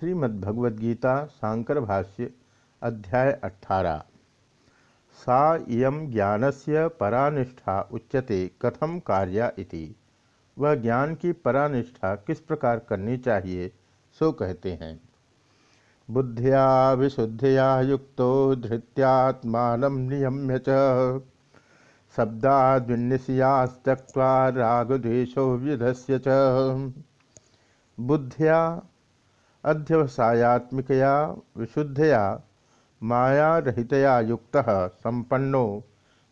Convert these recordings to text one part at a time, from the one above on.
श्रीमद्भगवद्गीता, शांकर भाष्य, अध्याय अठारह सा इयं ज्ञानस्य परानिष्ठा उच्यते कथम कार्या इति। वह ज्ञान की परानिष्ठा किस प्रकार करनी चाहिए, सो कहते हैं। बुद्धिया विशुद्धिया युक्तो धृत्यात्मान नियम्य च। शब्दाद्विन्निशयास्तक्वा रागद्वेषो च। बुद्धिया अध्यवसायत्मिकया, विशुद्धया, मायारहितया युक्त संपन्नो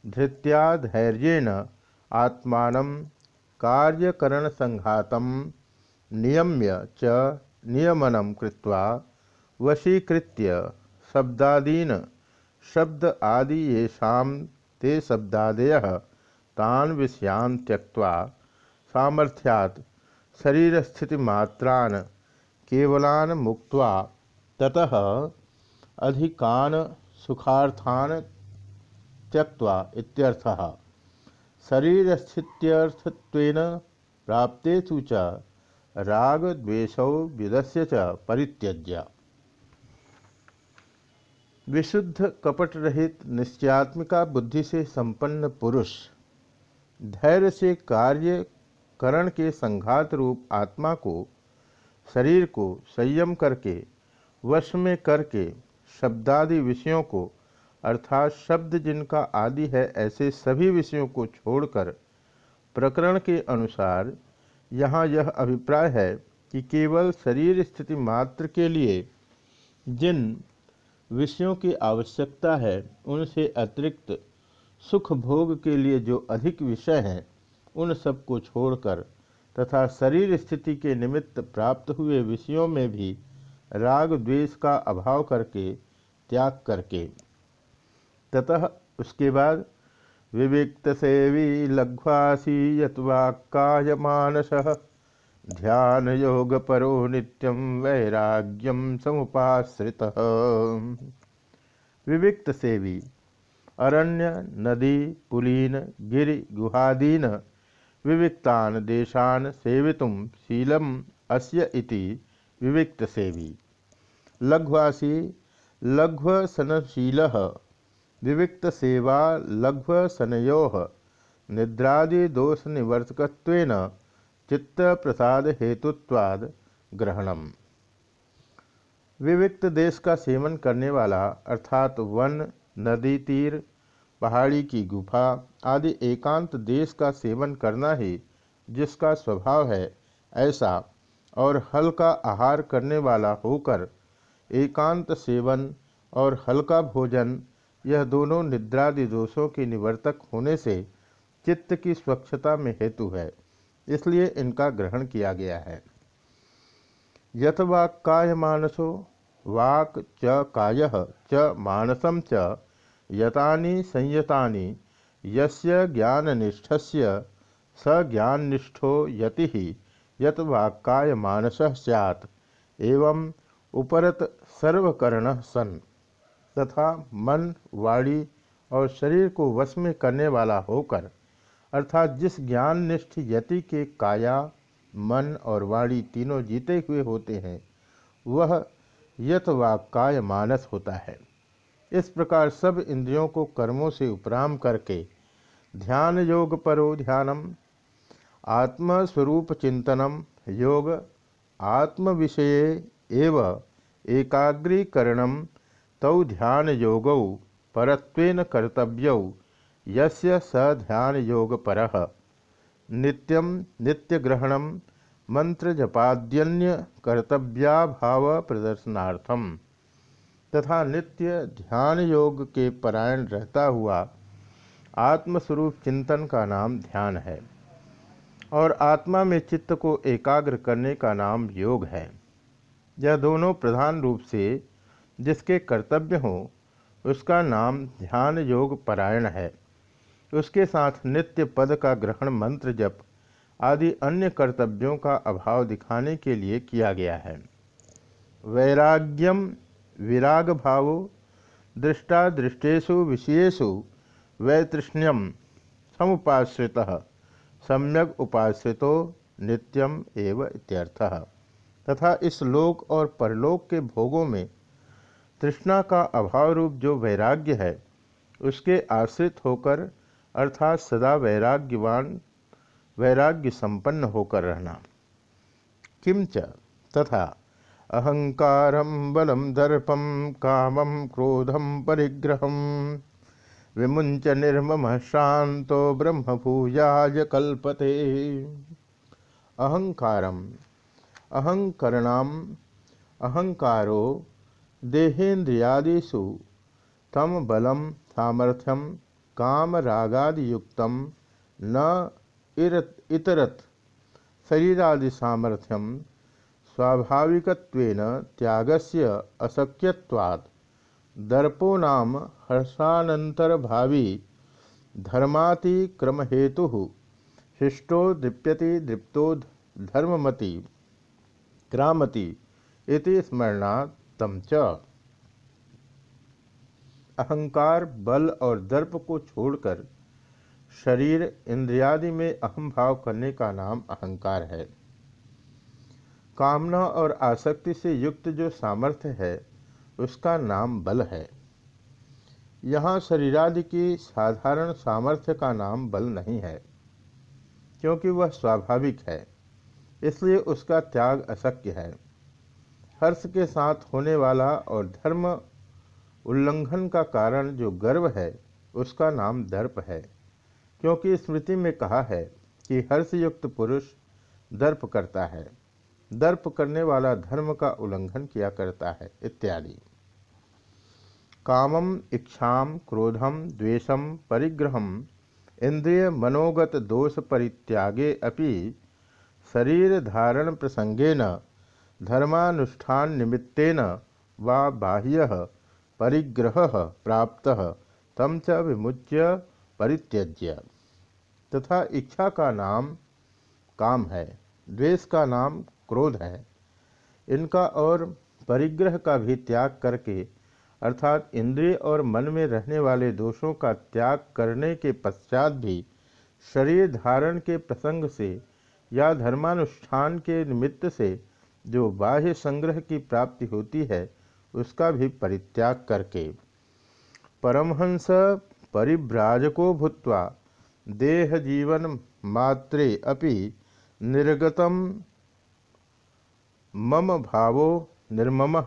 धृत्या धैर्येण आत्मा कार्यकरण संघात नियम्य च नियमनं कृत्वा वशीकृत्य शब्दादीन, शब्द आदि येषां ते शब्दादय तान विषयान त्यक्त्वा सामर्थ्यात् शरीरस्थितिमात्रान् केवलान मुक्त्वा ततः अधिकान सुखार्थान त्यक्त्वा इत्यर्थः। शरीरस्थित्यर्थत्वेन प्राप्तेषु च राग द्वेषौ विदस्य च परित्यज्य। विशुद्ध कपट रहित निश्चयात्मिका बुद्धि से संपन्न पुरुष, धैर्य से कार्य करण के संघात रूप आत्मा को शरीर को संयम करके, वश में करके, शब्दादि विषयों को, अर्थात शब्द जिनका आदि है, ऐसे सभी विषयों को छोड़कर, प्रकरण के अनुसार, यहाँ यह अभिप्राय है कि केवल शरीर स्थिति मात्र के लिए, जिन विषयों की आवश्यकता है, उनसे अतिरिक्त सुख भोग के लिए जो अधिक विषय हैं, उन सबको छोड़कर तथा शरीर स्थिति के निमित्त प्राप्त हुए विषयों में भी राग द्वेष का अभाव करके, त्याग करके। ततः उसके बाद विविक्त सेवी लघ्वासी यत्वाक्काय मानस ध्यान योग परो नित्यम वैराग्यम समुपाश्रित। विविक्त सेवी, अरण्य, नदी, पुलीन, गिरि, गुहादीन विविक्तान देशान सेवितुम शीलम अस्य इति विविक्त सेवी लघ्वासी, लघ्वसनशील विविक्त सेवा लघ्वसनयो निद्रादि दोष निवर्तकत्वेन चित्त प्रसाद हेतुत्वाद ग्रहणम। विविक्त देश का सेवन करने वाला, अर्थात वन, नदी, तीर पहाड़ी की गुफा आदि एकांत देश का सेवन करना ही जिसका स्वभाव है, ऐसा और हल्का आहार करने वाला होकर एकांत सेवन और हल्का भोजन, यह दोनों निद्रादि दोषों के निवर्तक होने से चित्त की स्वच्छता में हेतु है, इसलिए इनका ग्रहण किया गया है। यथ वाक्काय मानसो, वाक च काय च मानसम च यतानि संयतानि, यस्य ज्ञाननिष्ठस्य स ज्ञाननिष्ठो यति, यत वाक्काय मानस सैत् एवं उपरत सर्वकर्ण सन। तथा मन, वाणी और शरीर को वश में करने वाला होकर, अर्थात जिस ज्ञाननिष्ठ यति के काया, मन और वाणी तीनों जीते हुए होते हैं, वह यत वाक्काय मानस होता है। इस प्रकार सब इंद्रियों को कर्मों से उपराम करके ध्यान योग परो ध्यानम, आत्मस्वरूप चिंतनम योग, आत्म विषय एव एकाग्रीकरण तौ ध्यान योग परत्वेन कर्तव्यौ, यस्य स ध्यान योग पर। नित्यम नित्यग्रहणम मंत्र जपाद्यन्य कर्तव्याभाव प्रदर्शनार्थम तथा नित्य ध्यान योग के परायण रहता हुआ आत्मस्वरूप चिंतन का नाम ध्यान है और आत्मा में चित्त को एकाग्र करने का नाम योग है। यह दोनों प्रधान रूप से जिसके कर्तव्य हो, उसका नाम ध्यान योग परायण है। उसके साथ नित्य पद का ग्रहण मंत्र जप आदि अन्य कर्तव्यों का अभाव दिखाने के लिए किया गया है। वैराग्यम विराग भाव दृष्टादृष्टेषु विषयेषु वैतृष्ण्यम समुपाश्रित सम्यक उपाश्रितो नित्यम एव इत्यर्थः। तथा इस लोक और परलोक के भोगों में तृष्णा का अभाव रूप जो वैराग्य है, उसके आश्रित होकर अर्थात सदा वैराग्यवान वैराग्य संपन्न होकर रहना। किंच तथा अहंकार बलम दर्पम कामम क्रोधम परिग्रहम विमुंच निर्मम शांतो ब्रह्म भूयाज कल्पते। अहंकारम अहंकरणाम अहंकारो, देहेन्द्रियादिषु, तम बलम सामर्थ्यम काम रागादियुक्त न इतरत शरीरादि सामर्थ्यम स्वाभाविक त्यागस्य अशक्यवाद दर्पो नाम हर्षानंतरभावी धर्मातिक्रमहेतु, शिष्टो दीप्यति दीप्तो धर्ममति, क्रामति इति स्मरणात् तम च। अहंकार, बल और दर्प को छोड़कर शरीर इंद्रियादि में अहम भाव करने का नाम अहंकार है। कामना और आसक्ति से युक्त जो सामर्थ्य है, उसका नाम बल है। यहाँ शरीरादि की साधारण सामर्थ्य का नाम बल नहीं है, क्योंकि वह स्वाभाविक है, इसलिए उसका त्याग अशक्य है। हर्ष के साथ होने वाला और धर्म उल्लंघन का कारण जो गर्व है, उसका नाम दर्प है, क्योंकि स्मृति में कहा है कि हर्षयुक्त पुरुष दर्प करता है। दर्प करने वाला धर्म का उल्लंघन किया करता है, इत्यादि। कामम इच्छा क्रोधम द्वेषम परिग्रहम इंद्रिय मनोगत दोष परित्यागे अपि शरीर धारण प्रसंगेन, धर्मानुष्ठान निमित्तेन वा बाह्य परिग्रह प्राप्त तम च विमुच्य परित्यज्य। तथा इच्छा का नाम काम है, द्वेष का नाम क्रोध है, इनका और परिग्रह का भी त्याग करके, अर्थात इंद्रिय और मन में रहने वाले दोषों का त्याग करने के पश्चात भी, शरीर धारण के प्रसंग से या धर्मानुष्ठान के निमित्त से जो बाह्य संग्रह की प्राप्ति होती है, उसका भी परित्याग करके। परमहंस परिव्राजको भूत्वा, देह जीवन मात्रे अपि निर्गतम मम भावो निर्मम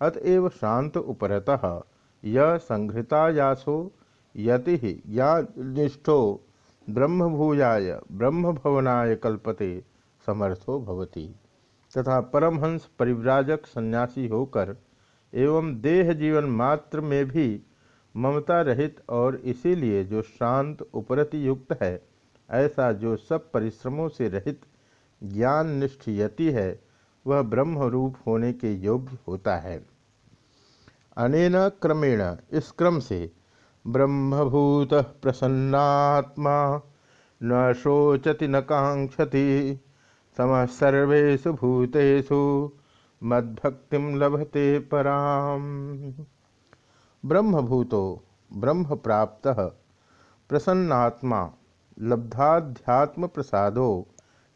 अतएव शांत उपरतः। य संहृतायासो यति या निष्ठो, ब्रह्मभूयाय, ब्रह्मभवनाय कल्पते, समर्थो भवति। तथा परमहंस परिव्राजक सन्यासी होकर, एवं देह जीवन मात्र में भी ममता रहित और इसीलिए जो शांत उपरति युक्त है, ऐसा जो सब परिश्रमों से रहित ज्ञान निष्ठ यति है वह ब्रह्म रूप होने के योग्य होता है। अनेन क्रमेण इस क्रम से ब्रह्मभूत प्रसन्नात्मा न शोचति न कांक्षति सम भूतेषु मद्भक्ति लभते पराम। ब्रह्मभूतो ब्रह्म प्राप्त प्रसन्नात्मा लब्धाध्यात्म प्रसादो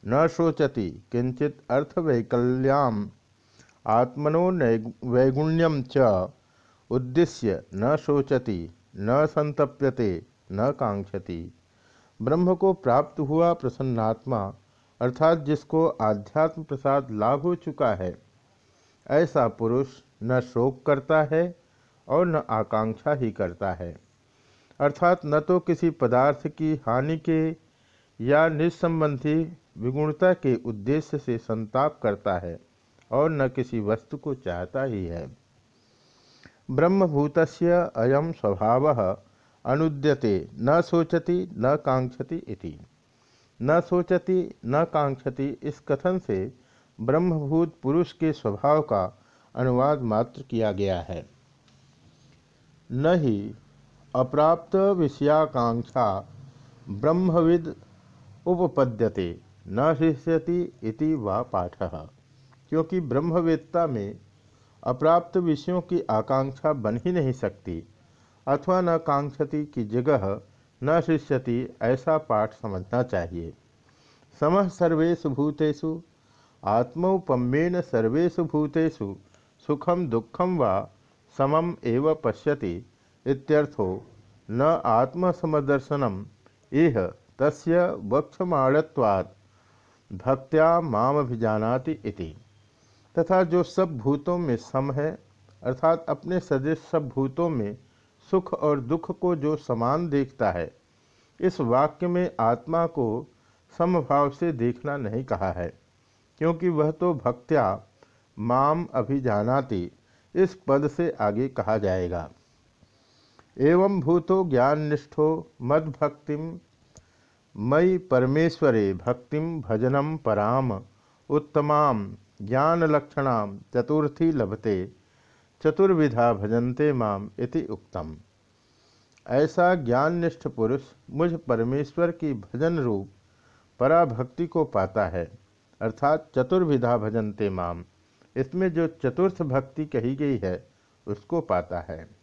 न शोचति किंचित अर्थवैकल्याम, आत्मनो वैगुण्यम च उद्देश्य न शोचति, न संतप्यते न कांक्षति ब्रह्म को प्राप्त हुआ प्रसन्नात्मा, अर्थात जिसको आध्यात्म प्रसाद लाभ हो चुका है, ऐसा पुरुष न शोक करता है और न आकांक्षा ही करता है। अर्थात न तो किसी पदार्थ की हानि के या निस्संबंधी विगुणता के उद्देश्य से संताप करता है और न किसी वस्तु को चाहता ही है। ब्रह्मभूत अयम स्वभाव अनुद्यते, न सोचति, न कांक्षति इति। न सोचति, न कांक्षति इस कथन से ब्रह्मभूत पुरुष के स्वभाव का अनुवाद मात्र किया गया है। न ही अप्राप्त विषयाकांक्षा ब्रह्मविद उपपद्यते न इति वा पाठ। क्योंकि ब्रह्मवेत्ता में अप्राप्त विषयों की आकांक्षा बन ही नहीं सकती, अथवा न कांक्षति की जगह न शिष्यति ऐसा पाठ समझना चाहिए। समः सर्वेशु भूतेषु, आत्मौपम्येन सर्वेषु भूतेषु सुखम दुखम वा समम एव पश्यति इत्यर्थो न आत्मसमदर्शनम, इह तस्य वक्षमाणत्वात् भक्त्या मामभिजानाति इति। तथा जो सब भूतों में सम है, अर्थात अपने सदृश सब भूतों में सुख और दुख को जो समान देखता है, इस वाक्य में आत्मा को समभाव से देखना नहीं कहा है, क्योंकि वह तो भक्त्या माम अभिजानाति इस पद से आगे कहा जाएगा। एवं भूतो ज्ञान निष्ठो मद मई परमेश्वरे भक्तिम भजनम पराम उत्तमाम ज्ञानलक्षण चतुर्थी लभते, चतुर्विधा भजन्ते माम इति उक्तम। ऐसा ज्ञाननिष्ठ पुरुष मुझ परमेश्वर की भजन रूप, पराभक्ति को पाता है, अर्थात चतुर्विधा भजन्ते माम इसमें जो चतुर्थ भक्ति कही गई है, उसको पाता है।